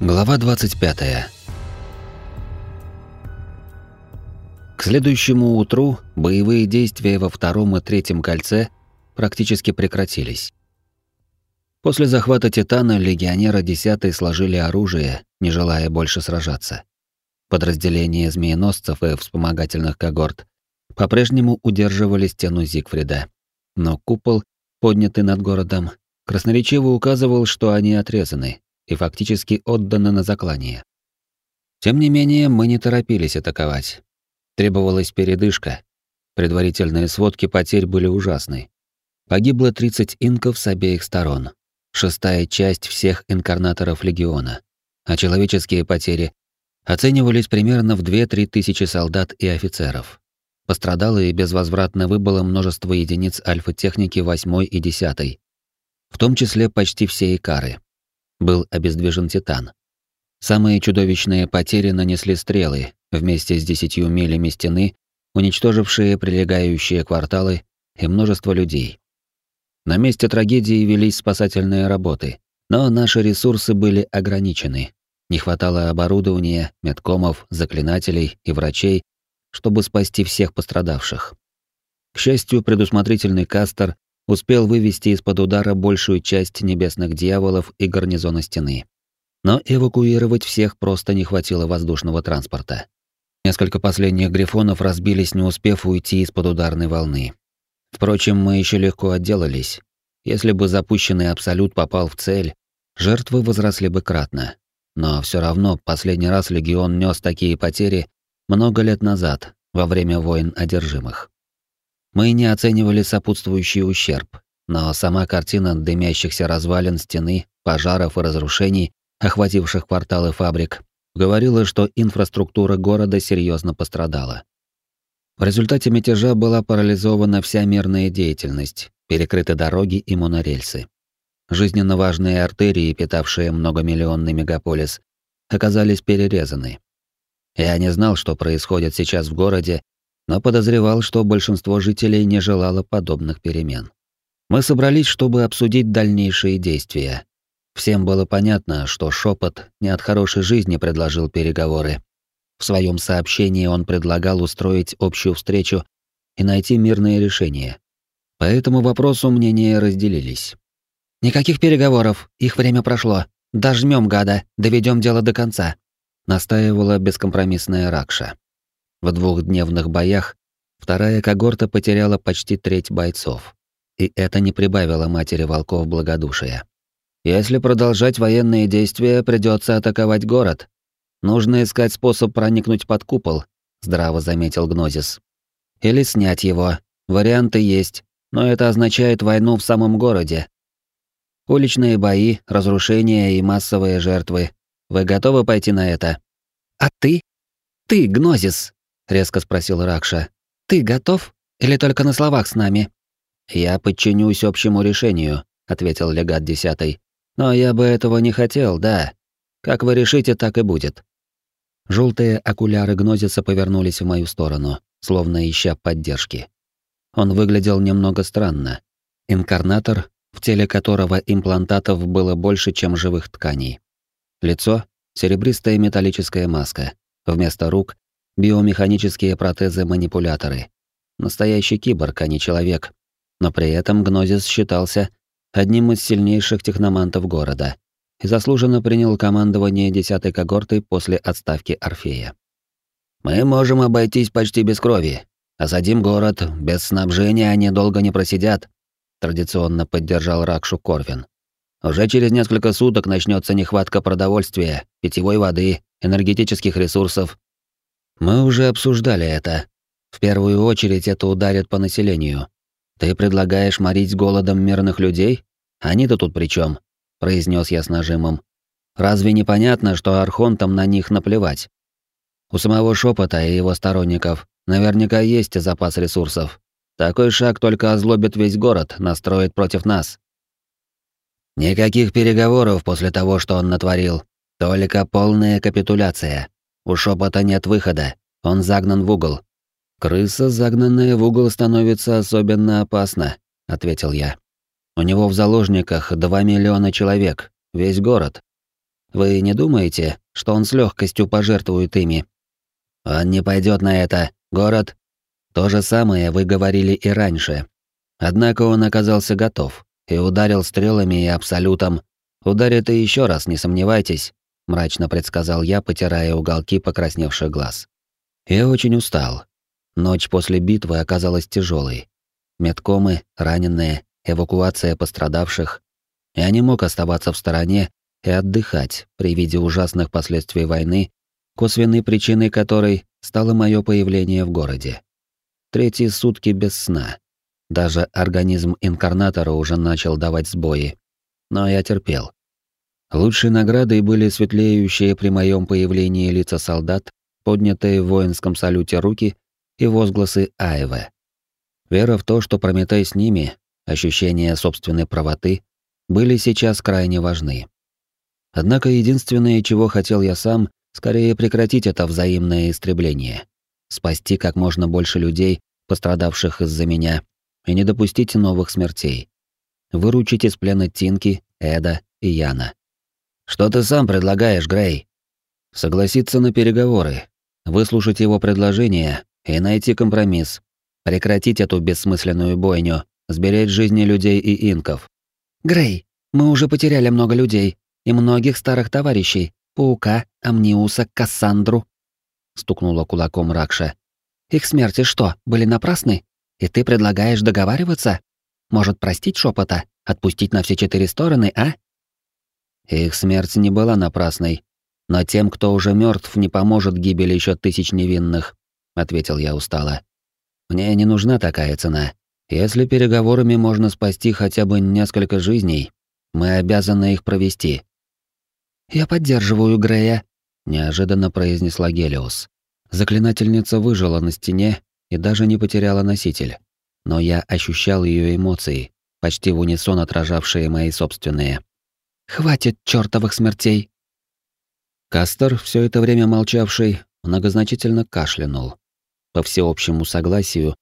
Глава 25. К следующему утру боевые действия во втором и третьем кольце практически прекратились. После захвата Титана легионеры 10 сложили оружие, не желая больше сражаться. Подразделения змееносцев и вспомогательных когорт по-прежнему удерживали стену Зигфрида. Но купол, поднятый над городом, красноречиво указывал, что они отрезаны, и фактически отданы на заклание. Тем не менее, мы не торопились атаковать. Требовалась передышка. Предварительные сводки потерь были ужасны. Погибло 30 инков с обеих сторон. Шестая часть всех инкарнаторов легиона. А человеческие потери оценивались примерно в 2-3 тысячи солдат и офицеров. Пострадало и безвозвратно выбыло множество единиц альфа-техники 8 и 10, в том числе почти все икары был обездвижен Титан. Самые чудовищные потери нанесли стрелы вместе с десятью милями стены, уничтожившие прилегающие кварталы и множество людей. На месте трагедии велись спасательные работы, но наши ресурсы были ограничены. Не хватало оборудования, медкомов, заклинателей и врачей, чтобы спасти всех пострадавших. К счастью, предусмотрительный Кастер успел вывести из-под удара большую часть небесных дьяволов и гарнизона стены. Но эвакуировать всех просто не хватило воздушного транспорта. Несколько последних грифонов разбились, не успев уйти из-под ударной волны. Впрочем, мы еще легко отделались. Если бы запущенный Абсолют попал в цель, жертвы возросли бы кратно. Но все равно последний раз Легион нес такие потери много лет назад, во время войн одержимых. Мы не оценивали сопутствующий ущерб, но сама картина дымящихся развалин стены, пожаров и разрушений, охвативших кварталы фабрик, говорила, что инфраструктура города серьезно пострадала. В результате мятежа была парализована вся мирная деятельность, перекрыты дороги и монорельсы. Жизненно важные артерии, питавшие многомиллионный мегаполис, оказались перерезаны. Я не знал, что происходит сейчас в городе, но подозревал, что большинство жителей не желало подобных перемен. Мы собрались, чтобы обсудить дальнейшие действия. Всем было понятно, что шепот не от хорошей жизни предложил переговоры. В своем сообщении он предлагал устроить общую встречу и найти мирное решение. По этому вопросу мнения разделились. «Никаких переговоров, их время прошло. Дожмем гада, доведем дело до конца», настаивала бескомпромиссная Ракша. В двухдневных боях вторая когорта потеряла почти треть бойцов. И это не прибавило матери волков благодушия. Если продолжать военные действия, придется атаковать город. Нужно искать способ проникнуть под купол, здраво заметил Гнозис. Или снять его. Варианты есть, но это означает войну в самом городе. Уличные бои, разрушения и массовые жертвы. Вы готовы пойти на это? А ты? Ты, Гнозис, резко спросил Ракша. Ты готов или только на словах с нами? Я подчинюсь общему решению, ответил легат десятый. Но я бы этого не хотел, да. Как вы решите, так и будет. Желтые окуляры Гнозиса повернулись в мою сторону, словно ища поддержки. Он выглядел немного странно. Инкарнатор, в теле которого имплантатов было больше, чем живых тканей. Лицо — серебристая металлическая маска. Вместо рук биомеханические протезы-манипуляторы. Настоящий киборг, а не человек. Но при этом Гнозис считался одним из сильнейших техномантов города и заслуженно принял командование десятой когорты после отставки Орфея. «Мы можем обойтись почти без крови. Осадим город, без снабжения они долго не просидят», традиционно поддержал Ракшу Корвин. «Уже через несколько суток начнется нехватка продовольствия, питьевой воды, энергетических ресурсов, мы уже обсуждали это. В первую очередь это ударит по населению. Ты предлагаешь морить голодом мирных людей? Они-то тут при чем? произнес я с нажимом. Разве не понятно, что архонтам на них наплевать? У самого шепота и его сторонников наверняка есть запас ресурсов. Такой шаг только озлобит весь город, настроит против нас. Никаких переговоров после того, что он натворил. Только полная капитуляция. У шепота нет выхода. Он загнан в угол. Крыса, загнанная в угол, становится особенно опасна, ответил я. У него в заложниках два миллиона человек, весь город. Вы не думаете, что он с легкостью пожертвует ими? Он не пойдет на это. Город. То же самое вы говорили и раньше. Однако он оказался готов и ударил стрелами и абсолютом. Ударит и еще раз, не сомневайтесь, мрачно предсказал я, потирая уголки покрасневших глаз. Я очень устал. Ночь после битвы оказалась тяжелой. Медкомы, раненые, эвакуация пострадавших. Я не мог оставаться в стороне и отдыхать при виде ужасных последствий войны, косвенной причиной которой стало мое появление в городе. Третьи сутки без сна. Даже организм инкарнатора уже начал давать сбои. Но я терпел. Лучшей наградой были светлеющие при моем появлении лица солдат, поднятые в воинском салюте руки и возгласы Аевы. Вера в то, что Прометей с ними, ощущение собственной правоты, были сейчас крайне важны. Однако единственное, чего хотел я сам, скорее прекратить это взаимное истребление. Спасти как можно больше людей, пострадавших из-за меня, и не допустить новых смертей. Выручить из плена Тинки, Эда и Яна. «Что ты сам предлагаешь, Грей?» «Согласиться на переговоры, выслушать его предложение и найти компромисс, прекратить эту бессмысленную бойню, сберечь жизни людей и инков». «Грей, мы уже потеряли много людей и многих старых товарищей, Паука, Амниуса, Кассандру», — стукнула кулаком Ракша. «Их смерти что, были напрасны?» И ты предлагаешь договариваться? Может, простить шепота, отпустить на все четыре стороны, а? Их смерть не была напрасной, но тем, кто уже мертв, не поможет гибель еще тысяч невинных, ответил я устало. Мне не нужна такая цена. Если переговорами можно спасти хотя бы несколько жизней, мы обязаны их провести. Я поддерживаю Грея, неожиданно произнесла Гелиос. Заклинательница выжила на стене и даже не потеряла носитель. Но я ощущал ее эмоции, почти в унисон отражавшие мои собственные. «Хватит чертовых смертей!» Кастер, все это время молчавший, многозначительно кашлянул. По всеобщему согласию,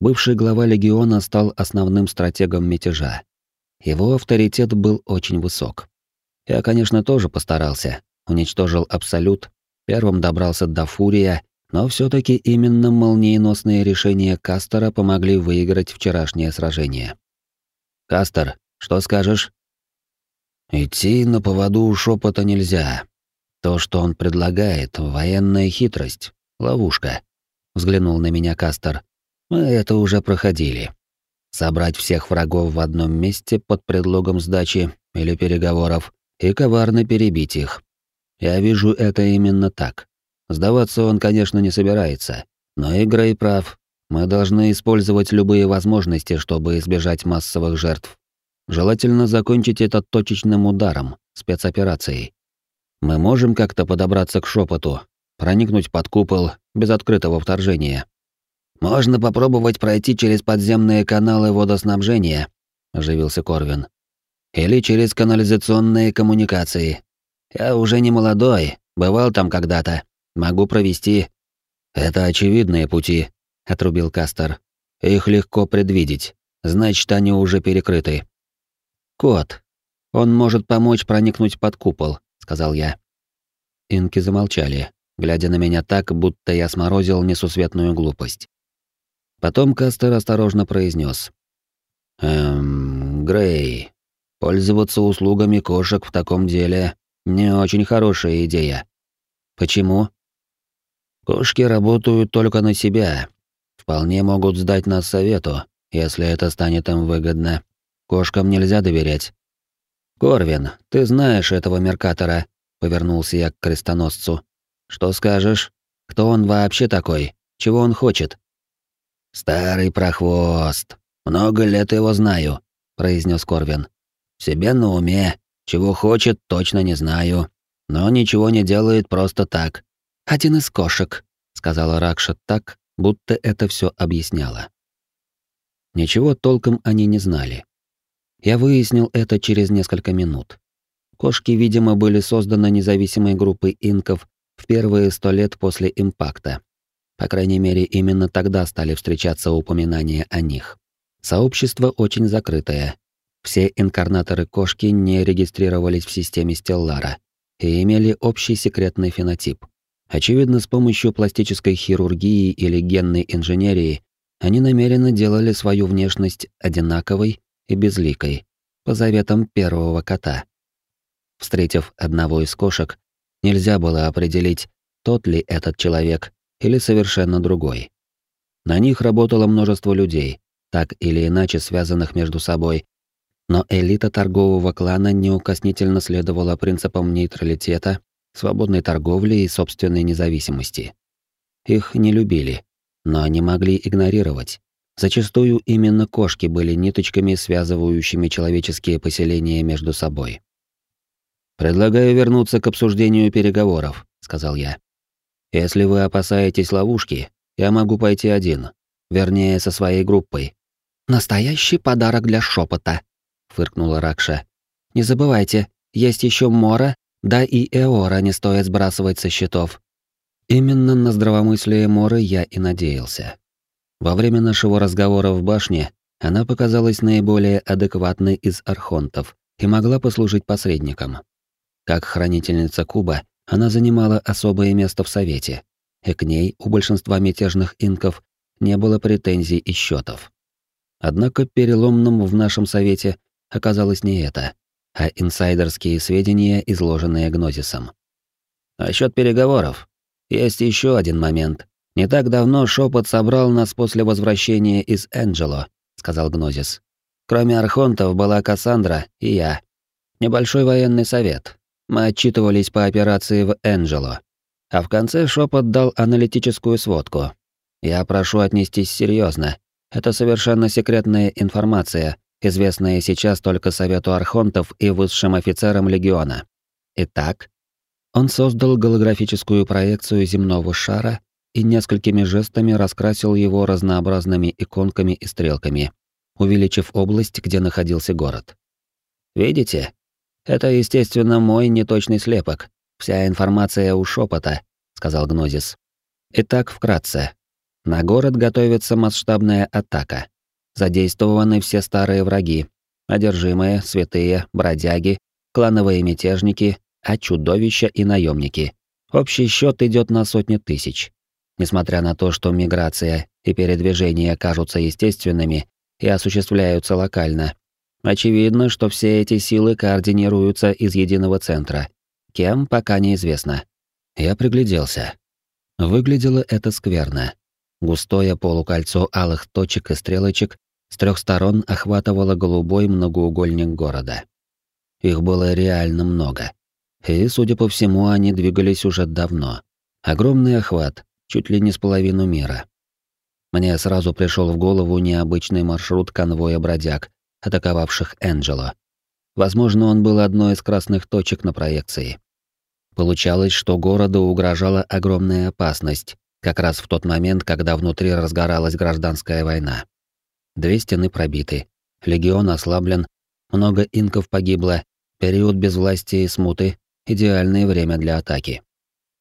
бывший глава легиона стал основным стратегом мятежа. Его авторитет был очень высок. Я, конечно, тоже постарался, уничтожил Абсолют, первым добрался до Фурия но все таки именно молниеносные решения Кастера помогли выиграть вчерашнее сражение. «Кастер, что скажешь?» «Идти на поводу у шепота нельзя. То, что он предлагает, военная хитрость, ловушка», — взглянул на меня Кастер. «Мы это уже проходили. Собрать всех врагов в одном месте под предлогом сдачи или переговоров и коварно перебить их. Я вижу это именно так. Сдаваться он, конечно, не собирается. Но и прав. Мы должны использовать любые возможности, чтобы избежать массовых жертв. Желательно закончить это точечным ударом, спецоперацией. Мы можем как-то подобраться к шепоту, проникнуть под купол без открытого вторжения. Можно попробовать пройти через подземные каналы водоснабжения, оживился Корвин. Или через канализационные коммуникации. Я уже не молодой, бывал там когда-то. Могу провести. Это очевидные пути, отрубил Кастер. Их легко предвидеть. Значит, они уже перекрыты. Кот. Он может помочь проникнуть под купол, сказал я. Инки замолчали, глядя на меня так, будто я сморозил несусветную глупость. Потом Кастер осторожно произнес: «Эм, Грей, пользоваться услугами кошек в таком деле не очень хорошая идея. Почему? Кошки работают только на себя. Вполне могут сдать нас совету, если это станет им выгодно. Кошкам нельзя доверять. Корвин, ты знаешь этого меркатора, повернулся я к крестоносцу. Что скажешь? Кто он вообще такой? Чего он хочет? Старый прохвост. Много лет его знаю, произнес Корвин. Себе на уме, чего хочет, точно не знаю, но ничего не делает просто так. «Один из кошек», — сказала Ракша так, будто это все объясняло. Ничего толком они не знали. Я выяснил это через несколько минут. Кошки, видимо, были созданы независимой группой инков в первые сто лет после импакта. По крайней мере, именно тогда стали встречаться упоминания о них. Сообщество очень закрытое. Все инкарнаторы кошки не регистрировались в системе Стеллара. и имели общий секретный фенотип. Очевидно, с помощью пластической хирургии или генной инженерии они намеренно делали свою внешность одинаковой и безликой, по заветам первого кота. Встретив одного из кошек, нельзя было определить, тот ли этот человек или совершенно другой. На них работало множество людей, так или иначе связанных между собой, но элита торгового клана неукоснительно следовала принципам нейтралитета, свободной торговли и собственной независимости. Их не любили, но не могли игнорировать. Зачастую именно кошки были ниточками, связывающими человеческие поселения между собой. «Предлагаю вернуться к обсуждению переговоров», — сказал я. «Если вы опасаетесь ловушки, я могу пойти один, вернее, со своей группой». «Настоящий подарок для шепота, фыркнула Ракша. Не забывайте, есть еще Мора, да и Эора не стоит сбрасывать со счетов. Именно на здравомыслие Моры я и надеялся. Во время нашего разговора в башне она показалась наиболее адекватной из архонтов и могла послужить посредником. Как хранительница куба, она занимала особое место в совете, и к ней у большинства мятежных инков не было претензий и счетов. Однако переломным в нашем совете оказалось не это, а инсайдерские сведения, изложенные Гнозисом. А счет переговоров. Есть еще один момент. Не так давно шепот собрал нас после возвращения из Энджело, сказал Гнозис. Кроме архонтов была Кассандра и я. Небольшой военный совет. Мы отчитывались по операции в Энджело. А в конце шепот дал аналитическую сводку. Я прошу отнестись серьезно. Это совершенно секретная информация, известные сейчас только Совету Архонтов и высшим офицерам Легиона. Итак, он создал голографическую проекцию земного шара и несколькими жестами раскрасил его разнообразными иконками и стрелками, увеличив область, где находился город. Видите? Это, естественно, мой неточный слепок. Вся информация у шепота, сказал Гнозис. Итак, вкратце. На город готовится масштабная атака задействованы все старые враги, одержимые, святые, бродяги, клановые мятежники, а чудовища и наемники. Общий счет идет на сотни тысяч. Несмотря на то, что миграция и передвижение кажутся естественными и осуществляются локально, очевидно, что все эти силы координируются из единого центра. Кем, пока неизвестно. Я пригляделся. Выглядело это скверно. Густое полукольцо алых точек и стрелочек с трех сторон охватывало голубой многоугольник города. Их было реально много. И, судя по всему, они двигались уже давно. Огромный охват, чуть ли не с половину мира. Мне сразу пришел в голову необычный маршрут конвоя бродяг, атаковавших Энджело. Возможно, он был одной из красных точек на проекции. Получалось, что городу угрожала огромная опасность, как раз в тот момент, когда внутри разгоралась гражданская война. Две стены пробиты, легион ослаблен, много инков погибло, период безвластия и смуты — идеальное время для атаки.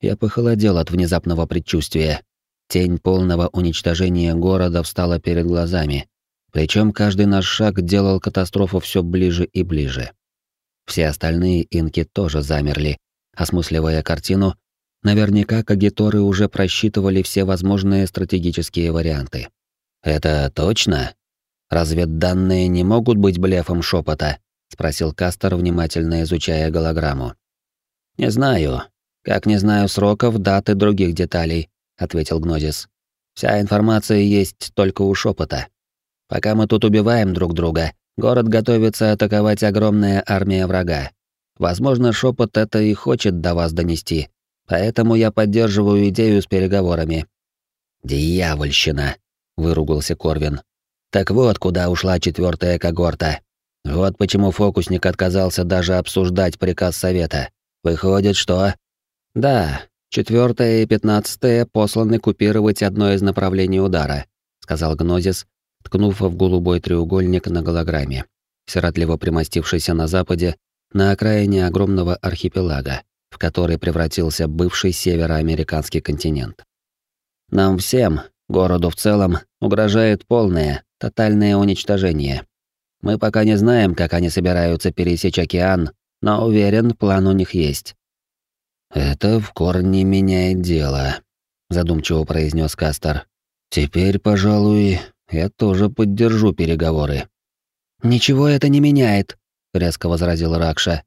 Я похолодел от внезапного предчувствия. Тень полного уничтожения города встала перед глазами, причем каждый наш шаг делал катастрофу все ближе и ближе. Все остальные инки тоже замерли, осмысливая картину. Наверняка кагиторы уже просчитывали все возможные стратегические варианты. «Это точно?» Разведданные не могут быть блефом шепота? спросил Кастер, внимательно изучая голограмму. Не знаю. Как не знаю сроков, дат и других деталей, ответил Гнозис. Вся информация есть только у шепота. Пока мы тут убиваем друг друга, город готовится атаковать огромная армия врага. Возможно, шепот это и хочет до вас донести. Поэтому я поддерживаю идею с переговорами. Дьявольщина, выругался Корвин. Так вот, куда ушла четвертая когорта. Вот почему фокусник отказался даже обсуждать приказ совета. Выходит, что... Да, четвертая и пятнадцатая посланы купировать одно из направлений удара, сказал Гнозис, ткнув в голубой треугольник на голограмме, сиротливо примостившийся на западе, на окраине огромного архипелага, в который превратился бывший североамериканский континент. Нам всем, городу в целом, угрожает полное, Тотальное уничтожение. Мы пока не знаем, как они собираются пересечь океан, но уверен, план у них есть. Это в корне меняет дело, задумчиво произнес Кастер. Теперь, пожалуй, я тоже поддержу переговоры. Ничего это не меняет, резко возразил Ракша.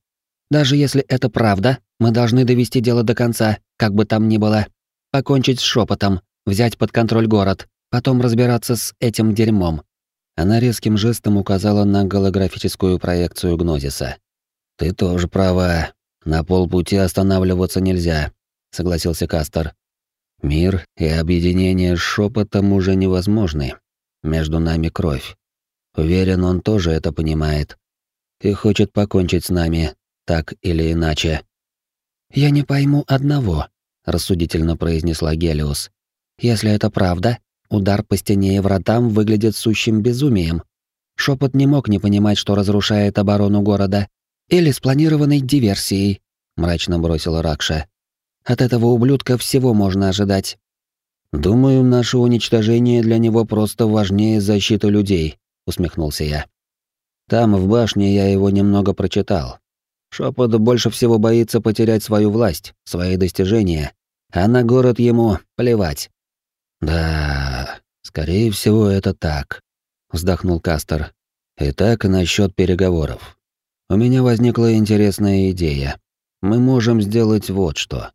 Даже если это правда, мы должны довести дело до конца, как бы там ни было. Покончить с шепотом, взять под контроль город, потом разбираться с этим дерьмом. Она резким жестом указала на голографическую проекцию Гнозиса. Ты тоже права. На полпути останавливаться нельзя, согласился Кастер. Мир и объединение с шепотом уже невозможны. Между нами кровь. Уверен, он тоже это понимает. И хочет покончить с нами, так или иначе. «Я не пойму одного», — рассудительно произнесла Гелиус. «Если это правда, удар по стене и вратам выглядит сущим безумием. Шепот не мог не понимать, что разрушает оборону города. Или спланированной диверсией», — мрачно бросила Ракша. От этого ублюдка всего можно ожидать. Думаю, наше уничтожение для него просто важнее защиты людей, усмехнулся я. Там в башне я его немного прочитал. Шепот больше всего боится потерять свою власть, свои достижения, а на город ему плевать. Да, скорее всего, это так, вздохнул Кастер. Итак, насчет переговоров. У меня возникла интересная идея. Мы можем сделать вот что.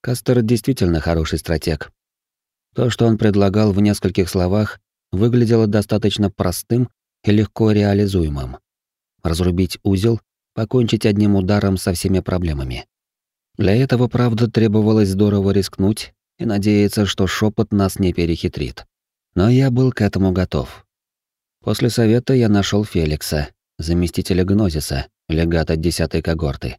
Кастер действительно хороший стратег. То, что он предлагал в нескольких словах, выглядело достаточно простым и легко реализуемым. Разрубить узел, покончить одним ударом со всеми проблемами. Для этого, правда, требовалось здорово рискнуть и надеяться, что шепот нас не перехитрит. Но я был к этому готов. После совета я нашел Феликса, заместителя Гнозиса, легата десятой когорты.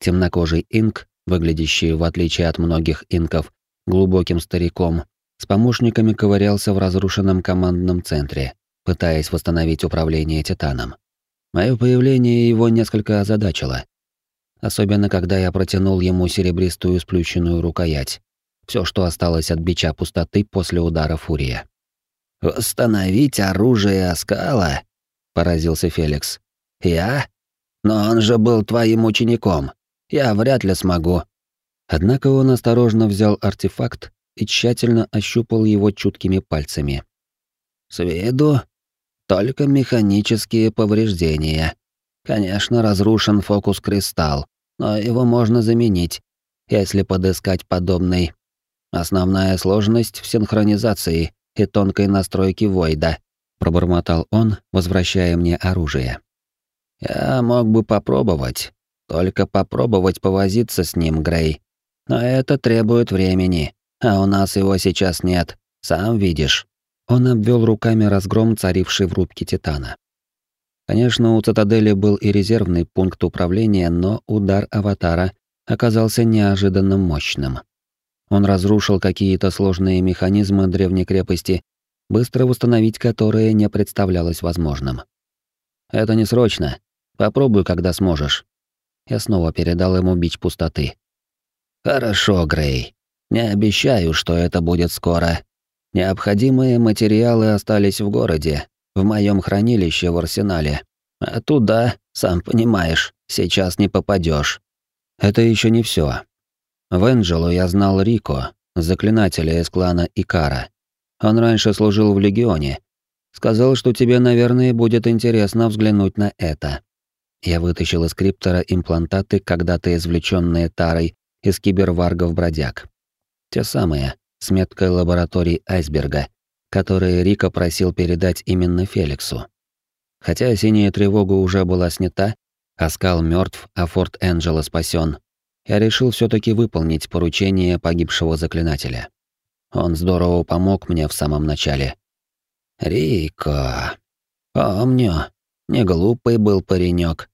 Темнокожий инк выглядящий, в отличие от многих инков, глубоким стариком, с помощниками ковырялся в разрушенном командном центре, пытаясь восстановить управление Титаном. Мое появление его несколько озадачило. Особенно, когда я протянул ему серебристую сплющенную рукоять. Все, что осталось от бича пустоты после удара Фурия. «Восстановить оружие Аскала?» — поразился Феликс. «Я? Но он же был твоим учеником я вряд ли смогу. Однако он осторожно взял артефакт и тщательно ощупал его чуткими пальцами. С виду только механические повреждения. Конечно, разрушен фокус-кристалл, но его можно заменить, если подыскать подобный. Основная сложность в синхронизации и тонкой настройке Войда, пробормотал он, возвращая мне оружие. Я мог бы попробовать, только попробовать повозиться с ним, Грей. Но это требует времени, а у нас его сейчас нет, сам видишь. Он обвел руками разгром, царивший в рубке Титана. Конечно, у цитадели был и резервный пункт управления, но удар аватара оказался неожиданно мощным. Он разрушил какие-то сложные механизмы древней крепости, быстро восстановить которые не представлялось возможным. Это не срочно. Попробуй, когда сможешь. Я снова передал ему бич пустоты. «Хорошо, Грей. Не обещаю, что это будет скоро. Необходимые материалы остались в городе, в моем хранилище в арсенале. А туда, сам понимаешь, сейчас не попадешь. Это еще не все. В Энджелу я знал Рико, заклинателя из клана Икара. Он раньше служил в Легионе. Сказал, что тебе, наверное, будет интересно взглянуть на это. Я вытащил из криптора имплантаты, когда-то извлеченные Тарой из киберваргов-бродяг. Те самые, с меткой лаборатории айсберга, которые Рика просил передать именно Феликсу. Хотя синяя тревога уже была снята, Аскал мертв, а Форт Энджела спасен, я решил все таки выполнить поручение погибшего заклинателя. Он здорово помог мне в самом начале. «Рико, помню, не глупый был паренек.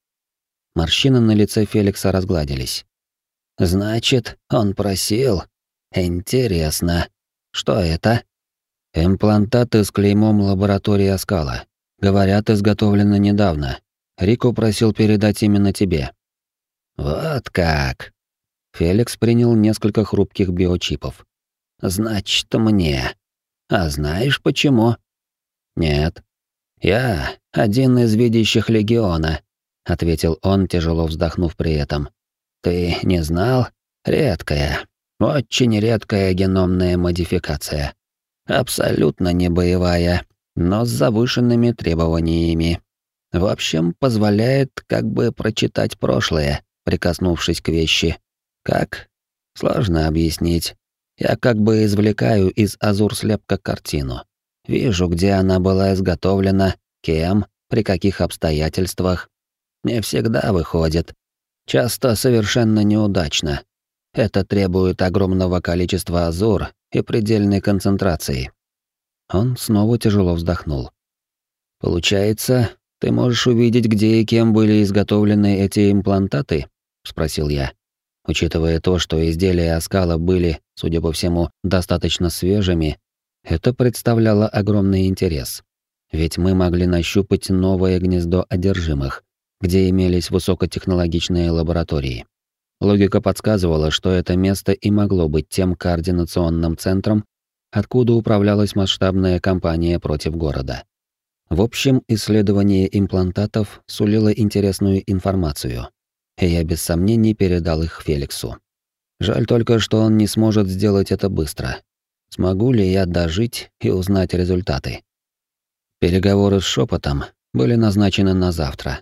Морщины на лице Феликса разгладились. Значит, он просил. Интересно. Что это? Имплантаты с клеймом лаборатории Аскала. Говорят, изготовлены недавно. Рико просил передать именно тебе. Вот как. Феликс принял несколько хрупких биочипов. Значит, мне. А знаешь почему? Нет. Я один из видящих легиона, ответил он, тяжело вздохнув при этом. Ты не знал? Редкая, очень редкая геномная модификация. Абсолютно не боевая, но с завышенными требованиями. В общем, позволяет как бы прочитать прошлое, прикоснувшись к вещи. Как? Сложно объяснить. Я как бы извлекаю из азур-слепка картину. Вижу, где она была изготовлена, кем, при каких обстоятельствах. Не всегда выходит. Часто совершенно неудачно. Это требует огромного количества азур и предельной концентрации. Он снова тяжело вздохнул. Получается, ты можешь увидеть, где и кем были изготовлены эти имплантаты? спросил я. Учитывая то, что изделия оскала были, судя по всему, достаточно свежими, это представляло огромный интерес. Ведь мы могли нащупать новое гнездо одержимых, где имелись высокотехнологичные лаборатории. Логика подсказывала, что это место и могло быть тем координационным центром, откуда управлялась масштабная кампания против города. В общем, исследование имплантатов сулило интересную информацию, и я без сомнений передал их Феликсу. Жаль только, что он не сможет сделать это быстро. Смогу ли я дожить и узнать результаты? Переговоры с шепотом были назначены на завтра.